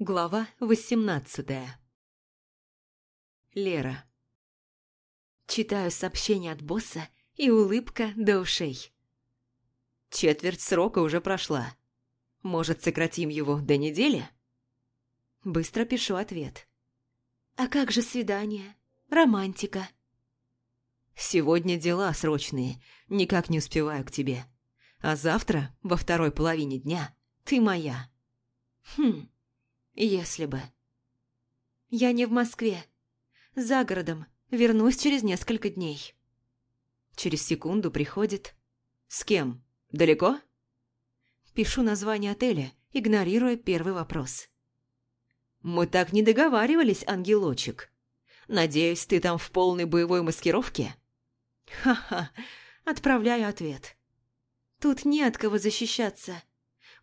Глава восемнадцатая Лера Читаю сообщение от босса и улыбка до ушей. Четверть срока уже прошла. Может, сократим его до недели? Быстро пишу ответ. А как же свидание? Романтика? Сегодня дела срочные, никак не успеваю к тебе. А завтра, во второй половине дня, ты моя. Хм, если бы. Я не в Москве. За городом. Вернусь через несколько дней. Через секунду приходит... С кем? Далеко? Пишу название отеля, игнорируя первый вопрос. Мы так не договаривались, ангелочек. Надеюсь, ты там в полной боевой маскировке? Ха-ха, отправляю ответ. Тут не от кого защищаться.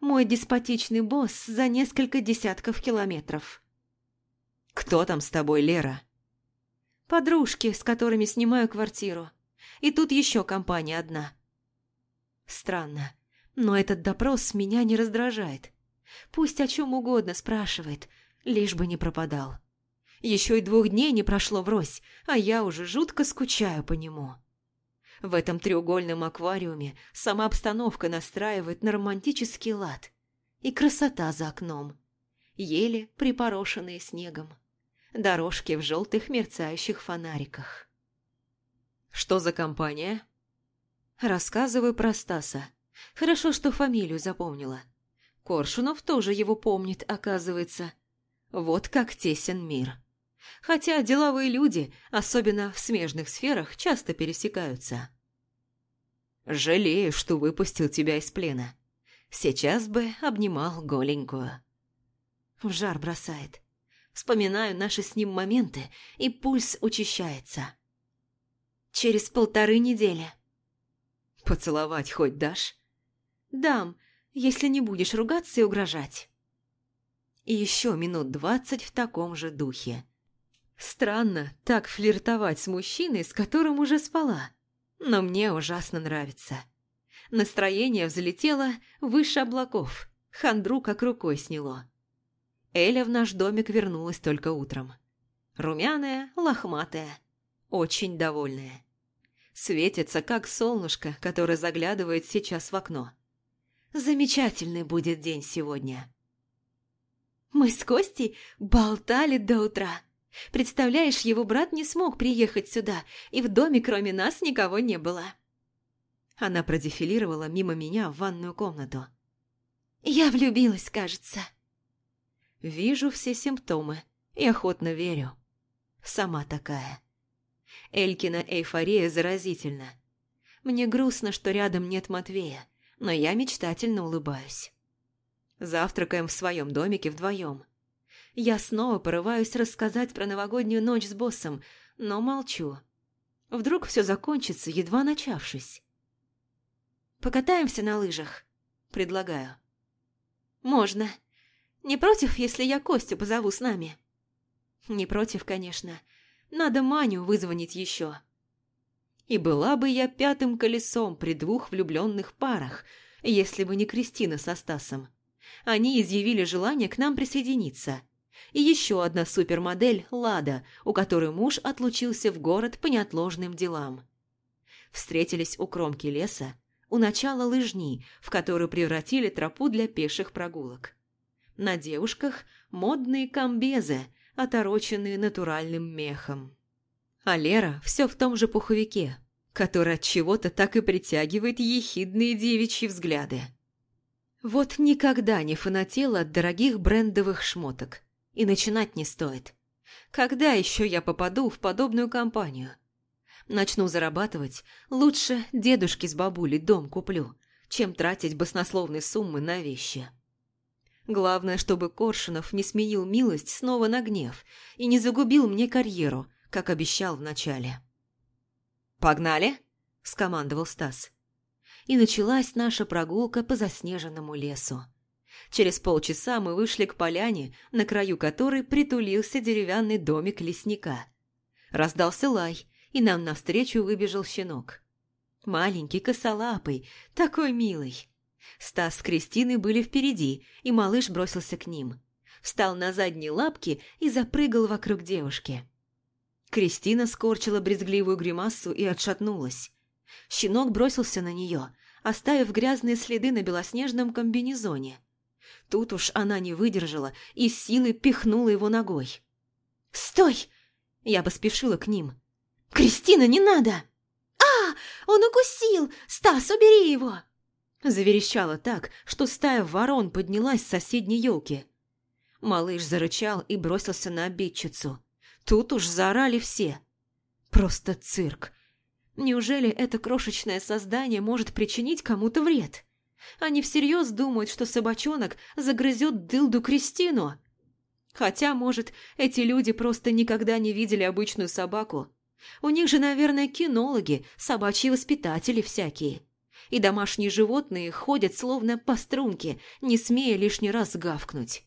Мой деспотичный босс за несколько десятков километров. Кто там с тобой, Лера? Подружки, с которыми снимаю квартиру. И тут еще компания одна. Странно, но этот допрос меня не раздражает. Пусть о чем угодно спрашивает, лишь бы не пропадал. Еще и двух дней не прошло врозь, а я уже жутко скучаю по нему. В этом треугольном аквариуме сама обстановка настраивает на романтический лад. И красота за окном. Ели, припорошенные снегом. Дорожки в желтых мерцающих фонариках. «Что за компания?» Рассказываю про Стаса. Хорошо, что фамилию запомнила. Коршунов тоже его помнит, оказывается. Вот как тесен мир. Хотя деловые люди, особенно в смежных сферах, часто пересекаются. «Жалею, что выпустил тебя из плена. Сейчас бы обнимал голенькую». В жар бросает. Вспоминаю наши с ним моменты, и пульс учащается. «Через полторы недели». «Поцеловать хоть дашь?» «Дам, если не будешь ругаться и угрожать». И еще минут двадцать в таком же духе. Странно так флиртовать с мужчиной, с которым уже спала. Но мне ужасно нравится. Настроение взлетело выше облаков. Хандру как рукой сняло. Эля в наш домик вернулась только утром. Румяная, лохматая, очень довольная. Светится, как солнышко, которое заглядывает сейчас в окно. Замечательный будет день сегодня. Мы с Костей болтали до утра. Представляешь, его брат не смог приехать сюда, и в доме кроме нас никого не было. Она продефилировала мимо меня в ванную комнату. Я влюбилась, кажется. Вижу все симптомы и охотно верю. Сама такая. Элькина эйфория заразительна. Мне грустно, что рядом нет Матвея, но я мечтательно улыбаюсь. Завтракаем в своем домике вдвоем. Я снова порываюсь рассказать про новогоднюю ночь с боссом, но молчу. Вдруг все закончится, едва начавшись. «Покатаемся на лыжах?» – предлагаю. «Можно. Не против, если я Костю позову с нами?» «Не против, конечно. Надо Маню вызвонить еще». И была бы я пятым колесом при двух влюбленных парах, если бы не Кристина со Стасом. Они изъявили желание к нам присоединиться – и еще одна супермодель Лада, у которой муж отлучился в город по неотложным делам. Встретились у кромки леса, у начала лыжни, в которую превратили тропу для пеших прогулок. На девушках модные комбезы, отороченные натуральным мехом. А Лера все в том же пуховике, который от чего-то так и притягивает ехидные девичьи взгляды. Вот никогда не фанатела от дорогих брендовых шмоток. И начинать не стоит. Когда еще я попаду в подобную компанию? Начну зарабатывать, лучше дедушке с бабулей дом куплю, чем тратить баснословные суммы на вещи. Главное, чтобы Коршунов не сменил милость снова на гнев и не загубил мне карьеру, как обещал вначале. «Погнали!» – скомандовал Стас. И началась наша прогулка по заснеженному лесу. Через полчаса мы вышли к поляне, на краю которой притулился деревянный домик лесника. Раздался лай, и нам навстречу выбежал щенок. Маленький, косолапый, такой милый. Стас с Кристиной были впереди, и малыш бросился к ним. встал на задние лапки и запрыгал вокруг девушки. Кристина скорчила брезгливую гримасу и отшатнулась. Щенок бросился на нее, оставив грязные следы на белоснежном комбинезоне. Тут уж она не выдержала и силой пихнула его ногой. «Стой!» Я поспешила к ним. «Кристина, не надо!» «А, он укусил! Стас, убери его!» Заверещала так, что стая ворон поднялась с соседней елки. Малыш зарычал и бросился на обидчицу. Тут уж заорали все. Просто цирк. Неужели это крошечное создание может причинить кому-то вред? Они всерьез думают, что собачонок загрызет дылду Кристину. Хотя, может, эти люди просто никогда не видели обычную собаку. У них же, наверное, кинологи, собачьи воспитатели всякие. И домашние животные ходят словно по струнке, не смея лишний раз гавкнуть.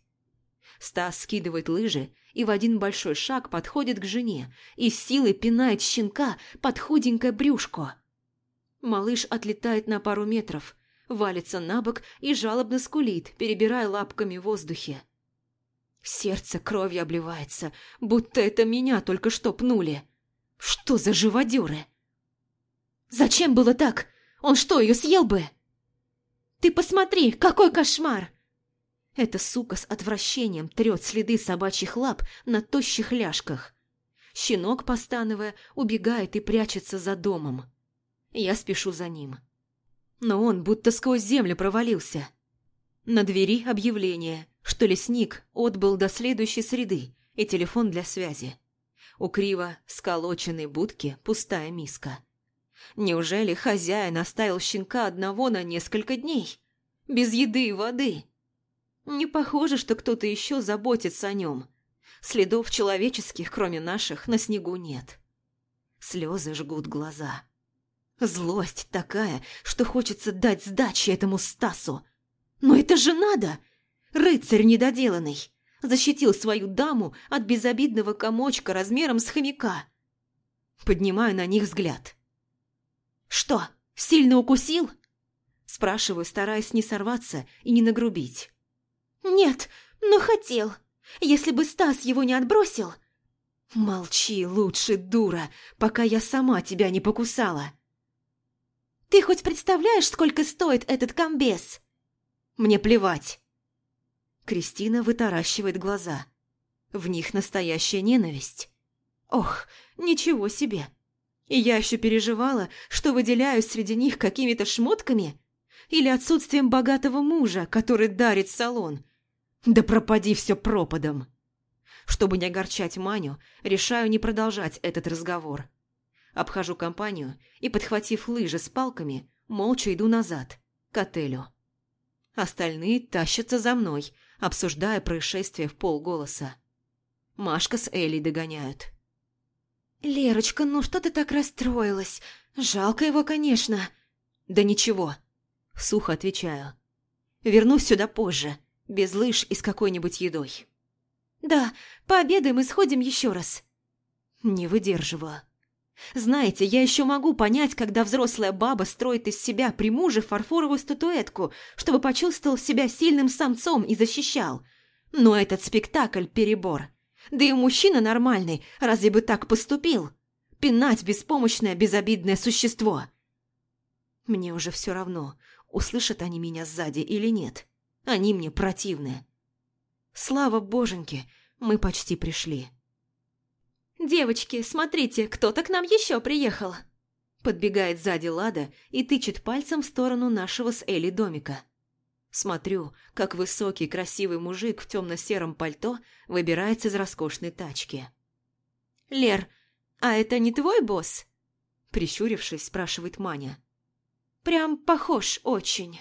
Стас скидывает лыжи и в один большой шаг подходит к жене и силой пинает щенка под худенькое брюшко. Малыш отлетает на пару метров, валится на бок и жалобно скулит, перебирая лапками в воздухе. Сердце кровью обливается, будто это меня только что пнули. Что за живодеры? Зачем было так? Он что, ее съел бы? Ты посмотри, какой кошмар! Эта сука с отвращением трет следы собачьих лап на тощих ляжках. Щенок, постановая, убегает и прячется за домом. Я спешу за ним. Но он будто сквозь землю провалился. На двери объявление, что лесник отбыл до следующей среды и телефон для связи. У криво сколоченной будки пустая миска. Неужели хозяин оставил щенка одного на несколько дней? Без еды и воды? Не похоже, что кто-то еще заботится о нем. Следов человеческих, кроме наших, на снегу нет. Слезы жгут глаза. Злость такая, что хочется дать сдачи этому Стасу. Но это же надо! Рыцарь недоделанный. Защитил свою даму от безобидного комочка размером с хомяка. Поднимаю на них взгляд. «Что, сильно укусил?» Спрашиваю, стараясь не сорваться и не нагрубить. «Нет, но хотел. Если бы Стас его не отбросил...» «Молчи лучше, дура, пока я сама тебя не покусала!» «Ты хоть представляешь, сколько стоит этот комбез?» «Мне плевать!» Кристина вытаращивает глаза. В них настоящая ненависть. «Ох, ничего себе!» И я еще переживала, что выделяюсь среди них какими-то шмотками или отсутствием богатого мужа, который дарит салон – да пропади все пропадом. Чтобы не огорчать Маню, решаю не продолжать этот разговор. Обхожу компанию и, подхватив лыжи с палками, молча иду назад, к отелю. Остальные тащатся за мной, обсуждая происшествие в полголоса. Машка с Элей догоняют. «Лерочка, ну что ты так расстроилась? Жалко его, конечно». «Да ничего», — сухо отвечаю. «Вернусь сюда позже без лыж и с какой-нибудь едой. «Да, пообедаем и сходим еще раз». Не выдерживаю. Знаете, я еще могу понять, когда взрослая баба строит из себя при муже фарфоровую статуэтку, чтобы почувствовал себя сильным самцом и защищал. Но этот спектакль – перебор. Да и мужчина нормальный, разве бы так поступил? Пинать беспомощное, безобидное существо. Мне уже все равно, услышат они меня сзади или нет. Они мне противны. Слава боженьке, мы почти пришли. «Девочки, смотрите, кто-то к нам еще приехал!» Подбегает сзади Лада и тычет пальцем в сторону нашего с Элли домика. Смотрю, как высокий красивый мужик в темно-сером пальто выбирается из роскошной тачки. «Лер, а это не твой босс?» Прищурившись, спрашивает Маня. «Прям похож очень».